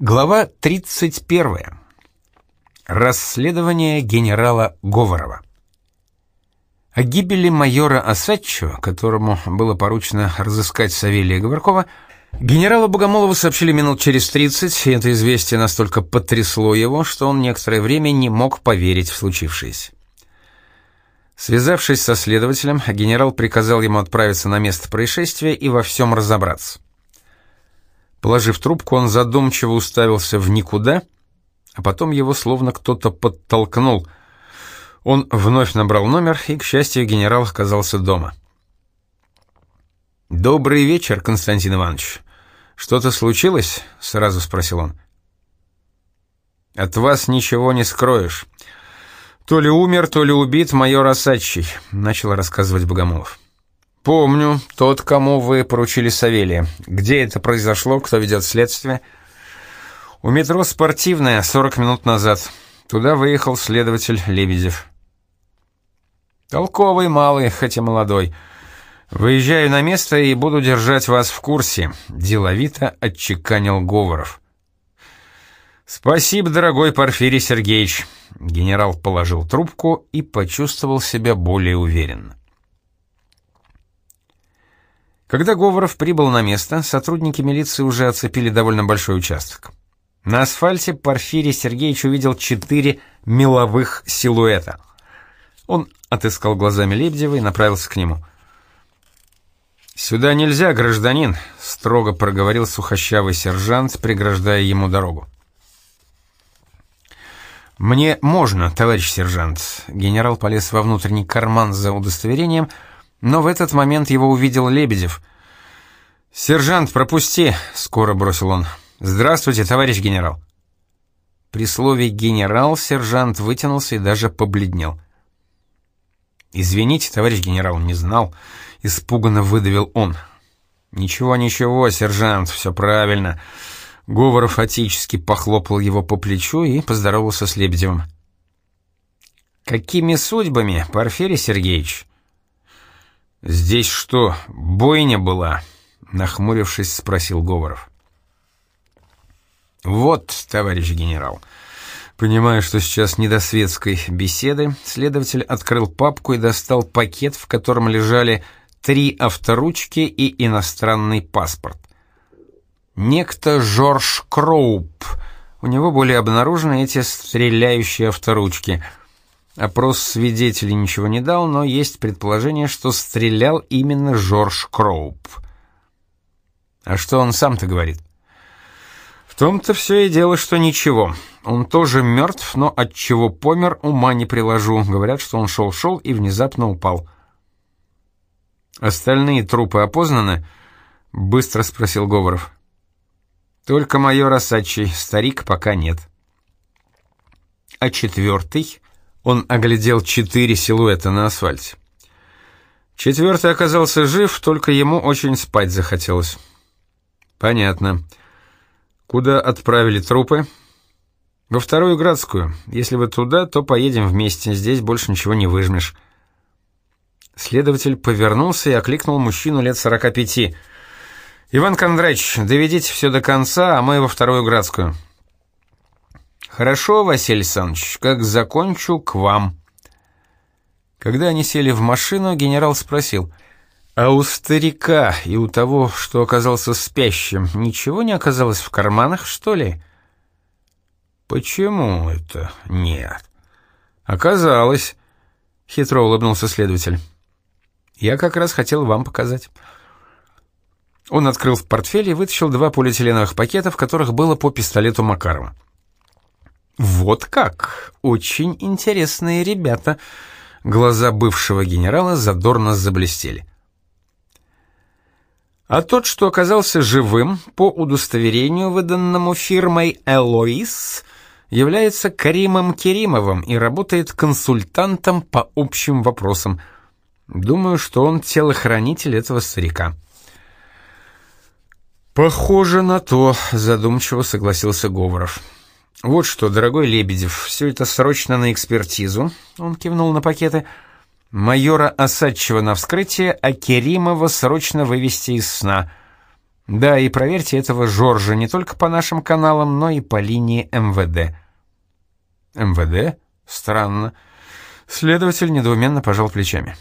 Глава 31. Расследование генерала Говорова. О гибели майора Осадчева, которому было поручено разыскать Савелия Говоркова, генералу Богомолову сообщили минут через 30, и это известие настолько потрясло его, что он некоторое время не мог поверить в случившееся. Связавшись со следователем, генерал приказал ему отправиться на место происшествия и во всем разобраться. Положив трубку, он задумчиво уставился в никуда, а потом его словно кто-то подтолкнул. Он вновь набрал номер, и, к счастью, генерал оказался дома. «Добрый вечер, Константин Иванович. Что-то случилось?» — сразу спросил он. «От вас ничего не скроешь. То ли умер, то ли убит майор Осадчий», — начал рассказывать Богомолов. «Помню, тот, кому вы поручили Савелия. Где это произошло, кто ведет следствие?» «У метро «Спортивная» 40 минут назад. Туда выехал следователь Лебедев». «Толковый малый, хотя молодой. Выезжаю на место и буду держать вас в курсе», — деловито отчеканил Говоров. «Спасибо, дорогой Порфирий Сергеевич». Генерал положил трубку и почувствовал себя более уверенно. Когда Говоров прибыл на место, сотрудники милиции уже оцепили довольно большой участок. На асфальте Порфирий Сергеевич увидел четыре меловых силуэта. Он отыскал глазами Лебедева и направился к нему. «Сюда нельзя, гражданин», — строго проговорил сухощавый сержант, преграждая ему дорогу. «Мне можно, товарищ сержант». Генерал полез во внутренний карман за удостоверением — но в этот момент его увидел Лебедев. «Сержант, пропусти!» — скоро бросил он. «Здравствуйте, товарищ генерал!» При слове «генерал» сержант вытянулся и даже побледнел. «Извините, товарищ генерал, не знал», — испуганно выдавил он. «Ничего, ничего, сержант, все правильно». Говоров отечески похлопал его по плечу и поздоровался с Лебедевым. «Какими судьбами, Порфирий Сергеевич?» «Здесь что, бойня была?» — нахмурившись, спросил Говоров. «Вот, товарищ генерал». Понимая, что сейчас не до светской беседы, следователь открыл папку и достал пакет, в котором лежали три авторучки и иностранный паспорт. Некто Жорж Кроуп. У него были обнаружены эти стреляющие авторучки — Опрос свидетелей ничего не дал, но есть предположение, что стрелял именно Жорж Кроуп. А что он сам-то говорит? В том-то все и дело, что ничего. Он тоже мертв, но от чего помер, ума не приложу. Говорят, что он шел-шел и внезапно упал. «Остальные трупы опознаны?» — быстро спросил Говоров. «Только майор Осадчий, старик пока нет». «А четвертый?» Он оглядел четыре силуэта на асфальте. Четвертый оказался жив, только ему очень спать захотелось. Понятно. Куда отправили трупы? Во вторую градскую. Если вы туда, то поедем вместе, здесь больше ничего не выжмешь. Следователь повернулся и окликнул мужчину лет сорока пяти. «Иван Кондрач, доведите все до конца, а мы во вторую градскую». «Хорошо, Василий Александрович, как закончу, к вам». Когда они сели в машину, генерал спросил, «А у старика и у того, что оказался спящим, ничего не оказалось в карманах, что ли?» «Почему это нет?» «Оказалось», — хитро улыбнулся следователь. «Я как раз хотел вам показать». Он открыл в портфеле и вытащил два полиэтиленовых пакета, в которых было по пистолету Макарова. «Вот как! Очень интересные ребята!» Глаза бывшего генерала задорно заблестели. А тот, что оказался живым, по удостоверению, выданному фирмой «Элоис», является Каримом Керимовым и работает консультантом по общим вопросам. Думаю, что он телохранитель этого старика. «Похоже на то», — задумчиво согласился Говоров. «Вот что, дорогой Лебедев, все это срочно на экспертизу», — он кивнул на пакеты, «майора Осадчева на вскрытие, а Керимова срочно вывести из сна. Да, и проверьте этого Жоржа не только по нашим каналам, но и по линии МВД. МВД? Странно. Следователь недоуменно пожал плечами.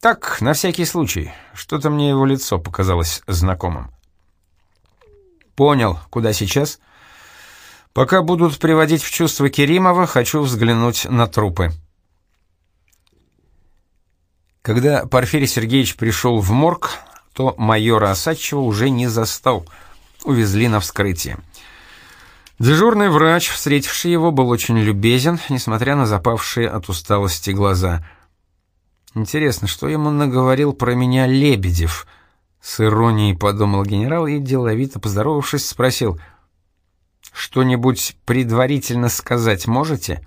Так, на всякий случай. Что-то мне его лицо показалось знакомым. Понял, куда сейчас? Пока будут приводить в чувство Керимова, хочу взглянуть на трупы. Когда Порфирий Сергеевич пришел в морг, то майора Осадчева уже не застал. Увезли на вскрытие. Дежурный врач, встретивший его, был очень любезен, несмотря на запавшие от усталости глаза. Интересно, что ему наговорил про меня Лебедев? С иронией подумал генерал и, деловито поздоровавшись, спросил, «Что-нибудь предварительно сказать можете?»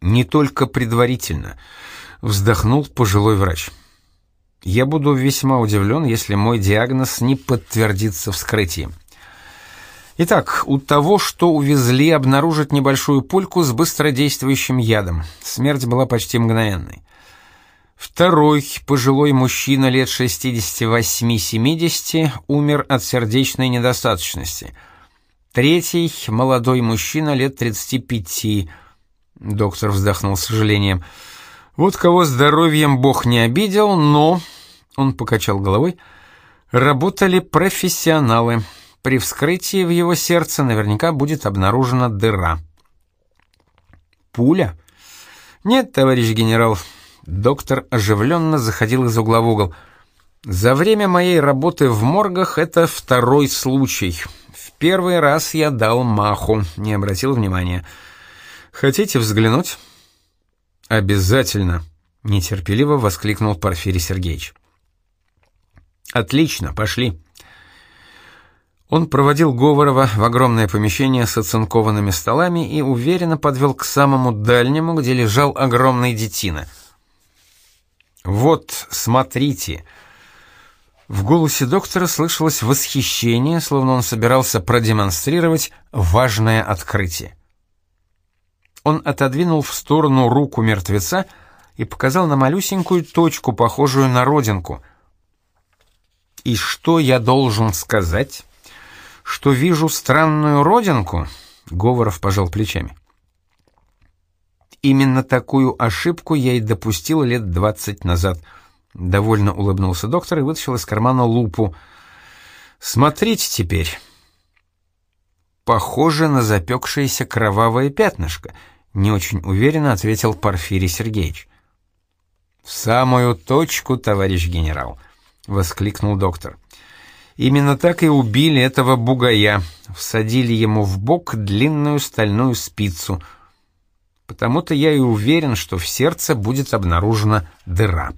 «Не только предварительно», — вздохнул пожилой врач. «Я буду весьма удивлен, если мой диагноз не подтвердится вскрытием». Итак, у того, что увезли, обнаружат небольшую пульку с быстродействующим ядом. Смерть была почти мгновенной. Второй, пожилой мужчина лет 68-70, умер от сердечной недостаточности. Третий, молодой мужчина лет 35. Доктор вздохнул с сожалением. Вот кого здоровьем Бог не обидел, но... Он покачал головой. Работали профессионалы. При вскрытии в его сердце наверняка будет обнаружена дыра. Пуля? Нет, товарищ генерал. Доктор оживленно заходил из угла в угол. За время моей работы в моргах это второй случай. Первый раз я дал маху, не обратил внимания. Хотите взглянуть? Обязательно, нетерпеливо воскликнул Порфирий Сергеевич. Отлично, пошли. Он проводил Говорова в огромное помещение с оцинкованными столами и уверенно подвел к самому дальнему, где лежал огромный детина. «Вот, смотрите!» В голосе доктора слышалось восхищение, словно он собирался продемонстрировать важное открытие. Он отодвинул в сторону руку мертвеца и показал на малюсенькую точку, похожую на родинку. «И что я должен сказать?» что вижу странную родинку?» Говоров пожал плечами. «Именно такую ошибку я и допустил лет двадцать назад», — довольно улыбнулся доктор и вытащил из кармана лупу. «Смотрите теперь». «Похоже на запекшееся кровавое пятнышко», — не очень уверенно ответил Порфирий Сергеевич. «В самую точку, товарищ генерал», — воскликнул доктор. Именно так и убили этого бугая, всадили ему в бок длинную стальную спицу. Потому-то я и уверен, что в сердце будет обнаружена дыра.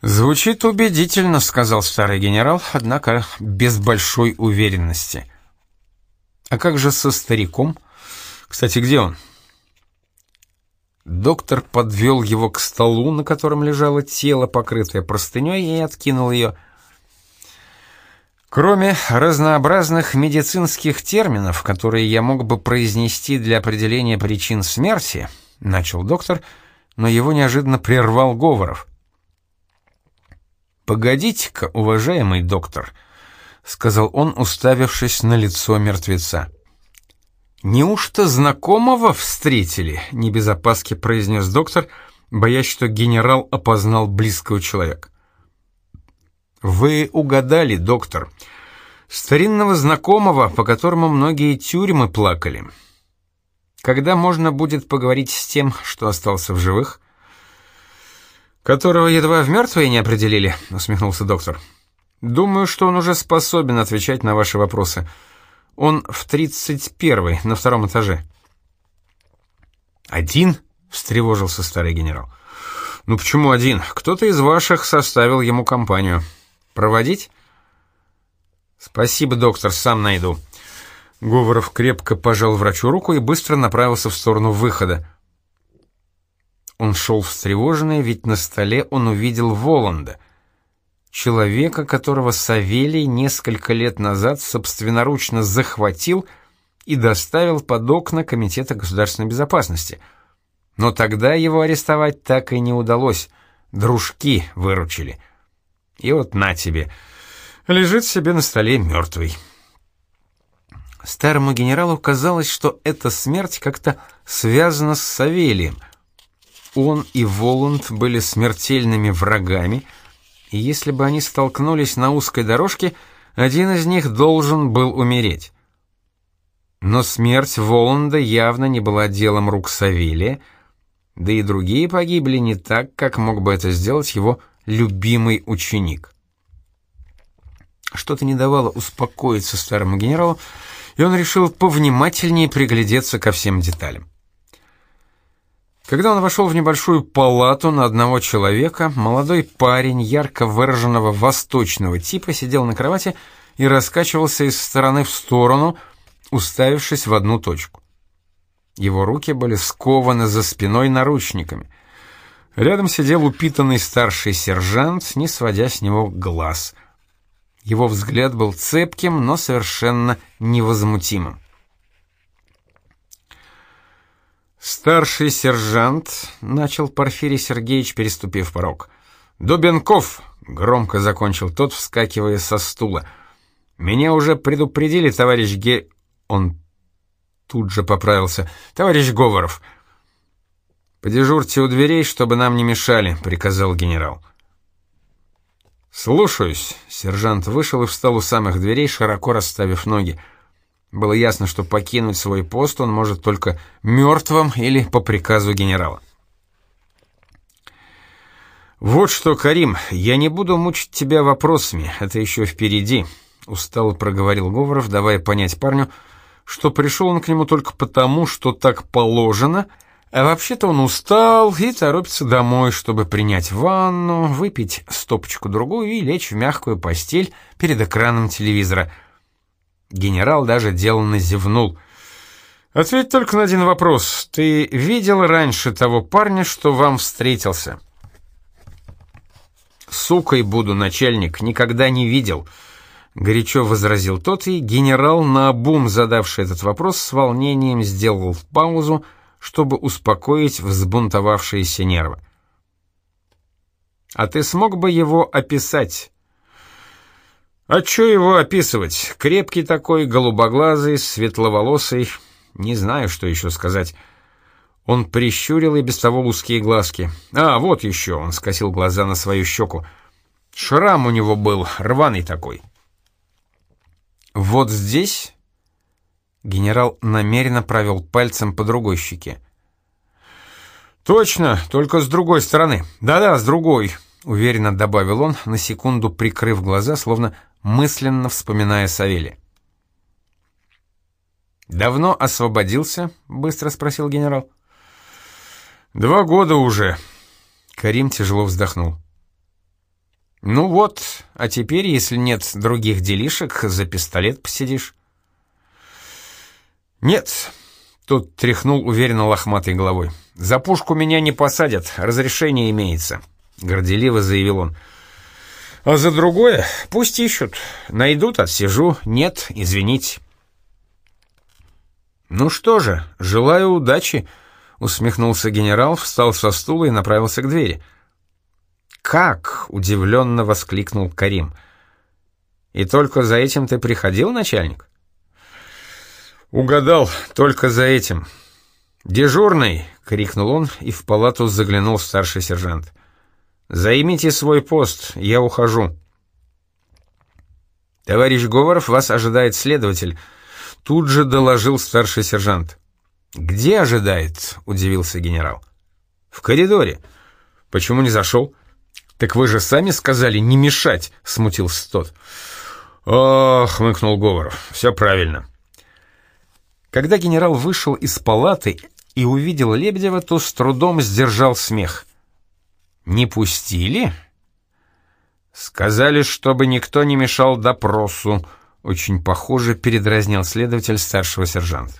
«Звучит убедительно», — сказал старый генерал, однако без большой уверенности. «А как же со стариком? Кстати, где он?» Доктор подвел его к столу, на котором лежало тело, покрытое простыней, и откинул ее. Кроме разнообразных медицинских терминов, которые я мог бы произнести для определения причин смерти, начал доктор, но его неожиданно прервал Говоров. «Погодите-ка, уважаемый доктор», — сказал он, уставившись на лицо мертвеца. «Неужто знакомого встретили?» — не без опаски произнес доктор, боясь, что генерал опознал близкого человека. «Вы угадали, доктор. Старинного знакомого, по которому многие тюрьмы плакали. Когда можно будет поговорить с тем, что остался в живых?» «Которого едва в мертвые не определили», — усмехнулся доктор. «Думаю, что он уже способен отвечать на ваши вопросы». Он в тридцать первый, на втором этаже. «Один?» — встревожился старый генерал. «Ну почему один? Кто-то из ваших составил ему компанию. Проводить?» «Спасибо, доктор, сам найду». Говоров крепко пожал врачу руку и быстро направился в сторону выхода. Он шел встревоженный, ведь на столе он увидел Воланда — человека, которого Савелий несколько лет назад собственноручно захватил и доставил под окна Комитета государственной безопасности. Но тогда его арестовать так и не удалось. дружки выручили. И вот на тебе, лежит себе на столе мертвый. Старому генералу казалось, что эта смерть как-то связана с Савелием. Он и Воланд были смертельными врагами, и если бы они столкнулись на узкой дорожке, один из них должен был умереть. Но смерть Воланда явно не была делом рук Савелия, да и другие погибли не так, как мог бы это сделать его любимый ученик. Что-то не давало успокоиться старому генералу, и он решил повнимательнее приглядеться ко всем деталям. Когда он вошел в небольшую палату на одного человека, молодой парень ярко выраженного восточного типа сидел на кровати и раскачивался из стороны в сторону, уставившись в одну точку. Его руки были скованы за спиной наручниками. Рядом сидел упитанный старший сержант, не сводя с него глаз — его взгляд был цепким, но совершенно невозмутимым. «Старший сержант», — начал Порфирий Сергеевич, переступив порог. «Дубенков», — громко закончил тот, вскакивая со стула. «Меня уже предупредили, товарищ Ге...» Он тут же поправился. «Товарищ Говоров». «Подежурьте у дверей, чтобы нам не мешали», — приказал генерал. «Слушаюсь». Сержант вышел и встал у самых дверей, широко расставив ноги. Было ясно, что покинуть свой пост он может только мертвым или по приказу генерала. «Вот что, Карим, я не буду мучить тебя вопросами, это еще впереди», — устало проговорил Говоров, давая понять парню, что пришел он к нему только потому, что так положено — а вообще-то он устал и торопится домой, чтобы принять ванну, выпить стопочку-другую и лечь в мягкую постель перед экраном телевизора. Генерал даже деланно зевнул. «Ответь только на один вопрос. Ты видел раньше того парня, что вам встретился?» «Сукой буду, начальник, никогда не видел», — горячо возразил тот, и генерал, наобум задавший этот вопрос, с волнением сделал паузу, — чтобы успокоить взбунтовавшиеся нервы. «А ты смог бы его описать?» «А чё его описывать? Крепкий такой, голубоглазый, светловолосый. Не знаю, что еще сказать». Он прищурил и без того узкие глазки. «А, вот еще!» — он скосил глаза на свою щеку. «Шрам у него был, рваный такой». «Вот здесь?» Генерал намеренно провел пальцем по другой щеке. «Точно, только с другой стороны. Да-да, с другой», — уверенно добавил он, на секунду прикрыв глаза, словно мысленно вспоминая Савелия. «Давно освободился?» — быстро спросил генерал. «Два года уже». Карим тяжело вздохнул. «Ну вот, а теперь, если нет других делишек, за пистолет посидишь». «Нет», — тут тряхнул уверенно лохматой головой. «За пушку меня не посадят, разрешение имеется», — горделиво заявил он. «А за другое пусть ищут. Найдут, отсижу. Нет, извините». «Ну что же, желаю удачи», — усмехнулся генерал, встал со стула и направился к двери. «Как?» — удивленно воскликнул Карим. «И только за этим ты приходил, начальник?» «Угадал, только за этим». «Дежурный!» — крикнул он, и в палату заглянул старший сержант. «Займите свой пост, я ухожу». «Товарищ Говоров, вас ожидает следователь», — тут же доложил старший сержант. «Где ожидает?» — удивился генерал. «В коридоре». «Почему не зашел?» «Так вы же сами сказали не мешать», — смутился тот. «Ох», — хмыкнул Говоров, — «все правильно». Когда генерал вышел из палаты и увидел Лебедева, то с трудом сдержал смех. «Не пустили?» «Сказали, чтобы никто не мешал допросу», — очень похоже передразнил следователь старшего сержанта.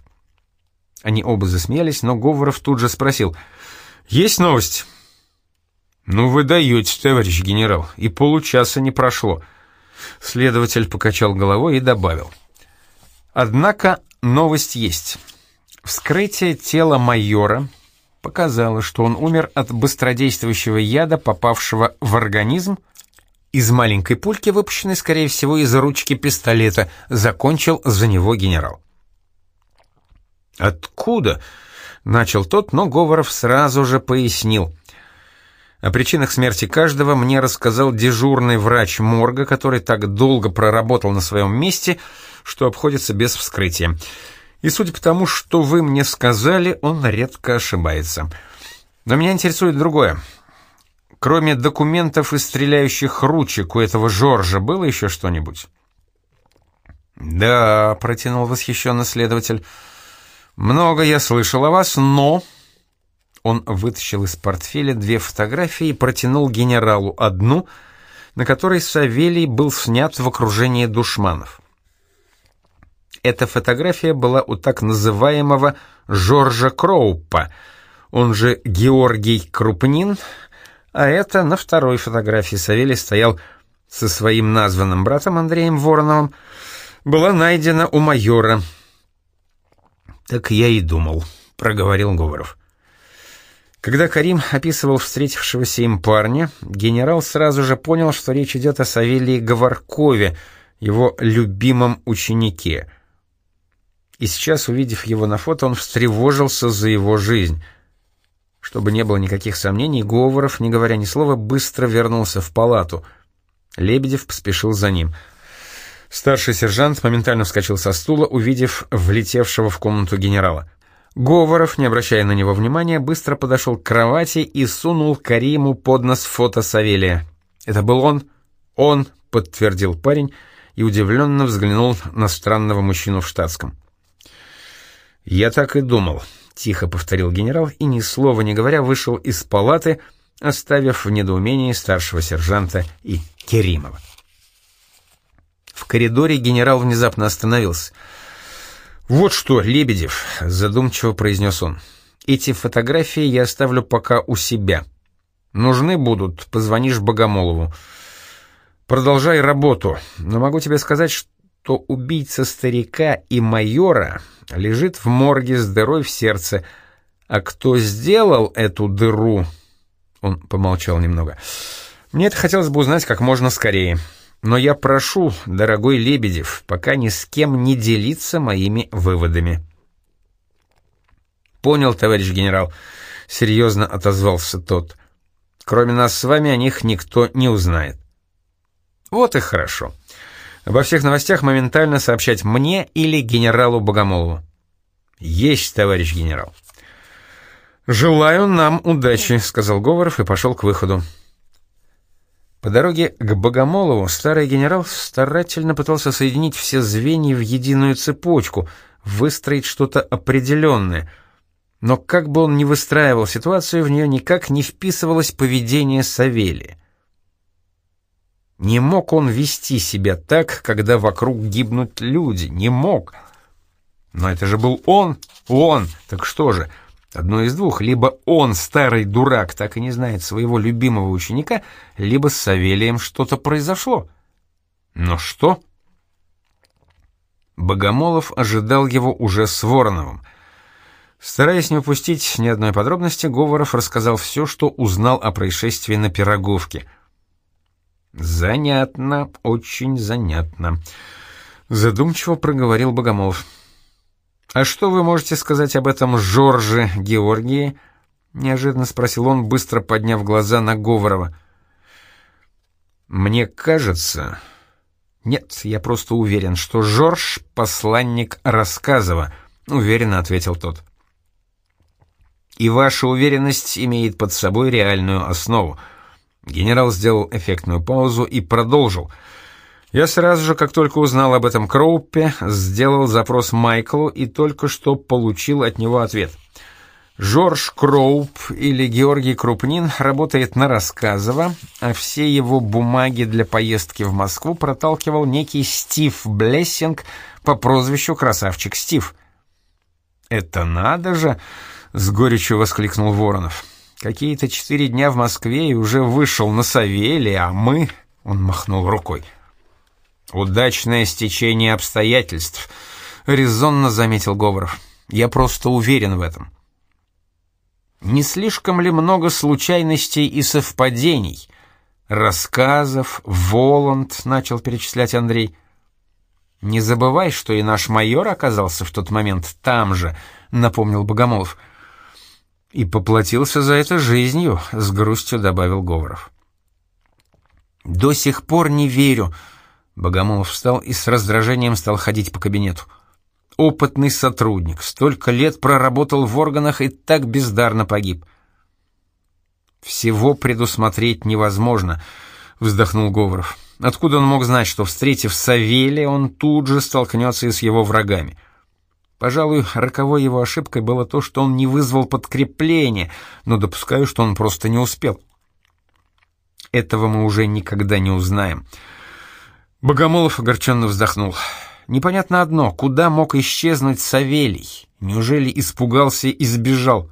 Они оба засмеялись, но Говоров тут же спросил. «Есть новость?» «Ну вы даете, товарищ генерал, и получаса не прошло». Следователь покачал головой и добавил. «Однако Новость есть. Вскрытие тела майора, показало, что он умер от быстродействующего яда, попавшего в организм, из маленькой пульки, выпущенной, скорее всего, из ручки пистолета, закончил за него генерал. «Откуда?» — начал тот, но Говоров сразу же пояснил. О причинах смерти каждого мне рассказал дежурный врач морга, который так долго проработал на своем месте, что обходится без вскрытия. И судя по тому, что вы мне сказали, он редко ошибается. Но меня интересует другое. Кроме документов и стреляющих ручек у этого Жоржа было еще что-нибудь? «Да», — протянул восхищенно следователь, — «много я слышал о вас, но...» Он вытащил из портфеля две фотографии и протянул генералу одну, на которой Савелий был снят в окружении душманов. Эта фотография была у так называемого Жоржа Кроупа, он же Георгий Крупнин, а это на второй фотографии Савелий стоял со своим названным братом Андреем Вороновым, была найдена у майора. «Так я и думал», — проговорил Говоров. Когда Карим описывал встретившегося им парня, генерал сразу же понял, что речь идет о Савелии Говоркове, его любимом ученике. И сейчас, увидев его на фото, он встревожился за его жизнь — чтобы не было никаких сомнений, Говоров, не говоря ни слова, быстро вернулся в палату. Лебедев поспешил за ним. Старший сержант моментально вскочил со стула, увидев влетевшего в комнату генерала. Говоров, не обращая на него внимания, быстро подошел к кровати и сунул Кариму под нос фото Савелия. «Это был он?» «Он», — подтвердил парень и удивленно взглянул на странного мужчину в штатском. «Я так и думал», тихо повторил генерал и, ни слова не говоря, вышел из палаты, оставив в недоумении старшего сержанта и Керимова. В коридоре генерал внезапно остановился. «Вот что, Лебедев», — задумчиво произнес он, — «эти фотографии я оставлю пока у себя. Нужны будут, позвонишь Богомолову. Продолжай работу, но могу тебе сказать, что убийца старика и майора лежит в морге с дырой в сердце, а кто сделал эту дыру... Он помолчал немного. Мне это хотелось бы узнать как можно скорее. Но я прошу, дорогой Лебедев, пока ни с кем не делиться моими выводами. Понял, товарищ генерал, серьезно отозвался тот. Кроме нас с вами о них никто не узнает. Вот и хорошо. Обо всех новостях моментально сообщать мне или генералу Богомолову. Есть, товарищ генерал. «Желаю нам удачи», — сказал Говоров и пошел к выходу. По дороге к Богомолову старый генерал старательно пытался соединить все звенья в единую цепочку, выстроить что-то определенное. Но как бы он ни выстраивал ситуацию, в нее никак не вписывалось поведение Савелия. Не мог он вести себя так, когда вокруг гибнут люди, не мог. Но это же был он, он, так что же, одно из двух, либо он, старый дурак, так и не знает своего любимого ученика, либо с Савелием что-то произошло. Но что? Богомолов ожидал его уже с Вороновым. Стараясь не упустить ни одной подробности, Говоров рассказал все, что узнал о происшествии на Пироговке — «Занятно, очень занятно», — задумчиво проговорил Богомолов. «А что вы можете сказать об этом Жорже Георгии?» — неожиданно спросил он, быстро подняв глаза на Говорова. «Мне кажется...» «Нет, я просто уверен, что Жорж — посланник Рассказова», — уверенно ответил тот. «И ваша уверенность имеет под собой реальную основу», Генерал сделал эффектную паузу и продолжил. Я сразу же, как только узнал об этом Кроупе, сделал запрос Майклу и только что получил от него ответ. Жорж Кроуп или Георгий Крупнин работает на Рассказово, а все его бумаги для поездки в Москву проталкивал некий Стив Блессинг по прозвищу Красавчик Стив. «Это надо же!» — с горечью воскликнул Воронов. Какие-то четыре дня в Москве и уже вышел на Савелия, а мы...» — он махнул рукой. «Удачное стечение обстоятельств», — резонно заметил Говоров. «Я просто уверен в этом». Не слишком ли много случайностей и совпадений? Рассказов, Воланд, начал перечислять Андрей. Не забывай, что и наш майор оказался в тот момент там же, напомнил Богомолов. И поплатился за это жизнью, с грустью добавил Говоров. До сих пор не верю. Богомолов встал и с раздражением стал ходить по кабинету. Опытный сотрудник, столько лет проработал в органах и так бездарно погиб. Всего предусмотреть невозможно, вздохнул Говоров. Откуда он мог знать, что, встретив Савелия, он тут же столкнется и с его врагами? Пожалуй, роковой его ошибкой было то, что он не вызвал подкрепление, но допускаю, что он просто не успел. Этого мы уже никогда не узнаем. Богомолов огорченно вздохнул. Непонятно одно, куда мог исчезнуть Савелий? Неужели испугался и сбежал?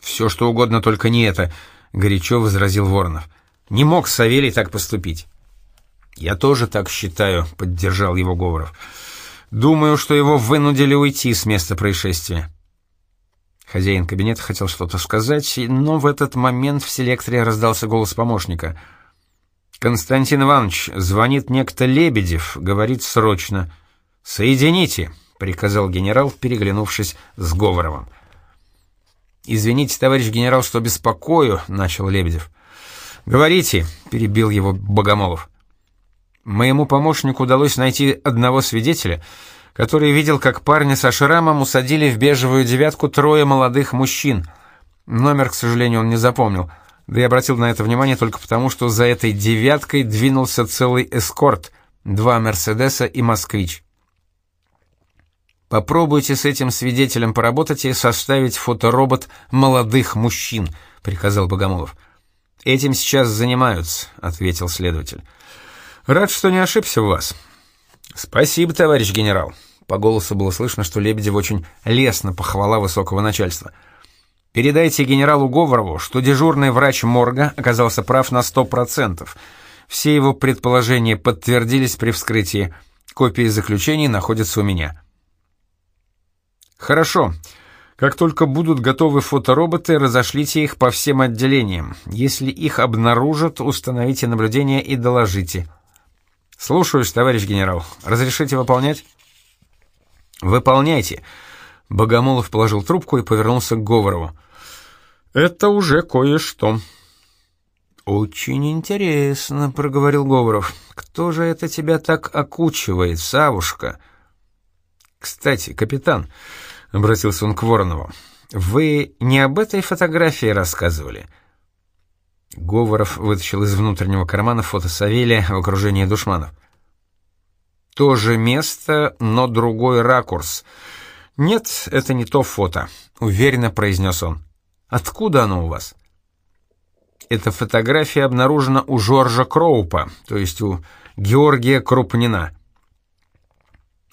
«Все, что угодно, только не это», — горячо возразил Воронов. «Не мог Савелий так поступить». «Я тоже так считаю», — поддержал его Говоров. «Думаю, что его вынудили уйти с места происшествия». Хозяин кабинета хотел что-то сказать, но в этот момент в селекторе раздался голос помощника. «Константин Иванович, звонит некто Лебедев, говорит срочно. Соедините», — приказал генерал, переглянувшись с Говоровым. «Извините, товарищ генерал, что беспокою», — начал Лебедев. «Говорите», — перебил его Богомолов. «Моему помощнику удалось найти одного свидетеля, который видел, как парня со шрамом усадили в бежевую девятку трое молодых мужчин. Номер, к сожалению, он не запомнил, да и обратил на это внимание только потому, что за этой девяткой двинулся целый эскорт, два «Мерседеса» и «Москвич». Попробуйте с этим свидетелем поработать и составить фоторобот молодых мужчин, приказал Богомолов. Этим сейчас занимаются, ответил следователь. Рад, что не ошибся в вас. Спасибо, товарищ генерал. По голосу было слышно, что Лебедев очень лестно похвала высокого начальства. Передайте генералу Говорову, что дежурный врач морга оказался прав на сто процентов. Все его предположения подтвердились при вскрытии. Копии заключений находятся у меня. Хорошо. Как только будут готовы фотороботы, разошлите их по всем отделениям. Если их обнаружат, установите наблюдение и доложите. Слушаюсь, товарищ генерал. Разрешите выполнять? Выполняйте. Богомолов положил трубку и повернулся к Говорову. Это уже кое-что. Очень интересно, проговорил Говоров. Кто же это тебя так окучивает, Савушка? Кстати, капитан, — обратился он к Воронову. «Вы не об этой фотографии рассказывали?» Говоров вытащил из внутреннего кармана фото Савелия в окружении душманов. «То же место, но другой ракурс. Нет, это не то фото», — уверенно произнес он. «Откуда оно у вас?» Эта фотография обнаружена у Жоржа Кроупа, то есть у Георгия Крупнина.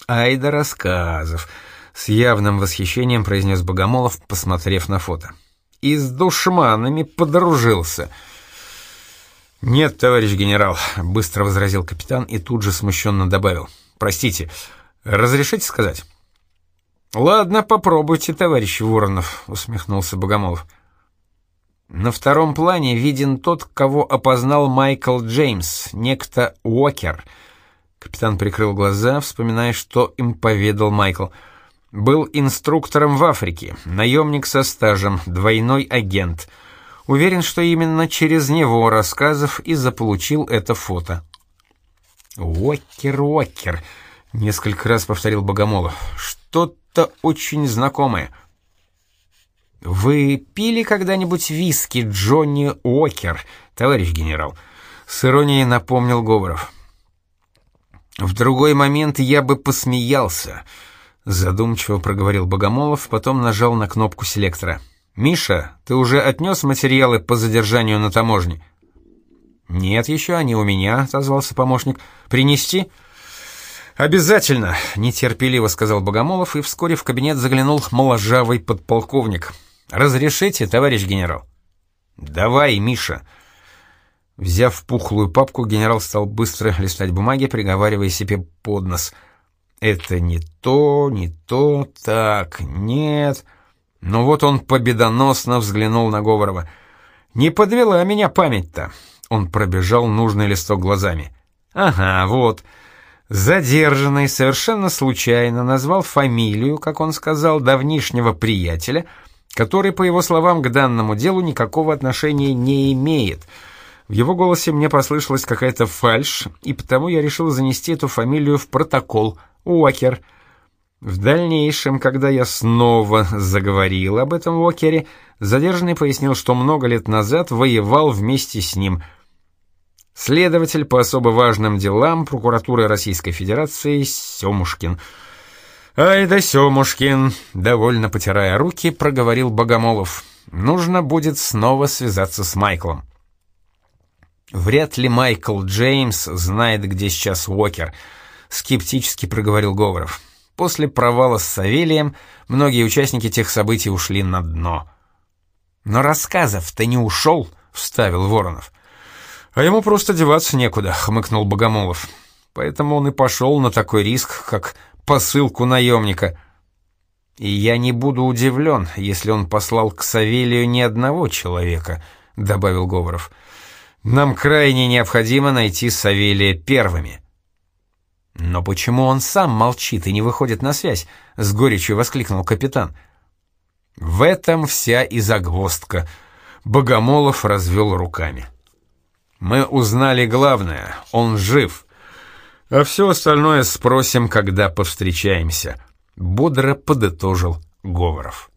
«Ай да рассказов!» С явным восхищением произнес Богомолов, посмотрев на фото. «И с душманами подружился». «Нет, товарищ генерал», — быстро возразил капитан и тут же смущенно добавил. «Простите, разрешите сказать?» «Ладно, попробуйте, товарищ Воронов», — усмехнулся Богомолов. На втором плане виден тот, кого опознал Майкл Джеймс, некто Уокер. Капитан прикрыл глаза, вспоминая, что им поведал Майкл. Был инструктором в Африке, наемник со стажем, двойной агент. Уверен, что именно через него рассказов и заполучил это фото. «Уокер, Уокер», — несколько раз повторил Богомолов, — «что-то очень знакомое». «Вы пили когда-нибудь виски Джонни Уокер, товарищ генерал?» — с иронией напомнил Говоров. «В другой момент я бы посмеялся». Задумчиво проговорил Богомолов, потом нажал на кнопку селектора. «Миша, ты уже отнес материалы по задержанию на таможне?» «Нет еще, они у меня», — отозвался помощник. «Принести?» «Обязательно», — нетерпеливо сказал Богомолов, и вскоре в кабинет заглянул моложавый подполковник. «Разрешите, товарищ генерал?» «Давай, Миша». Взяв пухлую папку, генерал стал быстро листать бумаги, приговаривая себе под нос — это не то, не то, так, нет. Но вот он победоносно взглянул на Говорова. «Не подвела меня память-то!» Он пробежал нужный листок глазами. «Ага, вот. Задержанный совершенно случайно назвал фамилию, как он сказал, давнишнего приятеля, который, по его словам, к данному делу никакого отношения не имеет. В его голосе мне послышалась какая-то фальшь, и потому я решил занести эту фамилию в протокол. Уокер». В дальнейшем, когда я снова заговорил об этом Уокере, задержанный пояснил, что много лет назад воевал вместе с ним. Следователь по особо важным делам прокуратуры Российской Федерации Семушкин. «Ай да Семушкин!» — довольно потирая руки, проговорил Богомолов. «Нужно будет снова связаться с Майклом». «Вряд ли Майкл Джеймс знает, где сейчас Уокер», — скептически проговорил Говоров. После провала с Савелием многие участники тех событий ушли на дно. «Но рассказов ты не ушел», — вставил Воронов. «А ему просто деваться некуда», — хмыкнул Богомолов. «Поэтому он и пошел на такой риск, как посылку наемника». «И я не буду удивлен, если он послал к Савелию не одного человека», — добавил Говоров. «Нам крайне необходимо найти Савелия первыми». «Но почему он сам молчит и не выходит на связь?» — с горечью воскликнул капитан. «В этом вся и загвоздка», — Богомолов развел руками. «Мы узнали главное — он жив. А все остальное спросим, когда повстречаемся», — бодро подытожил Говоров.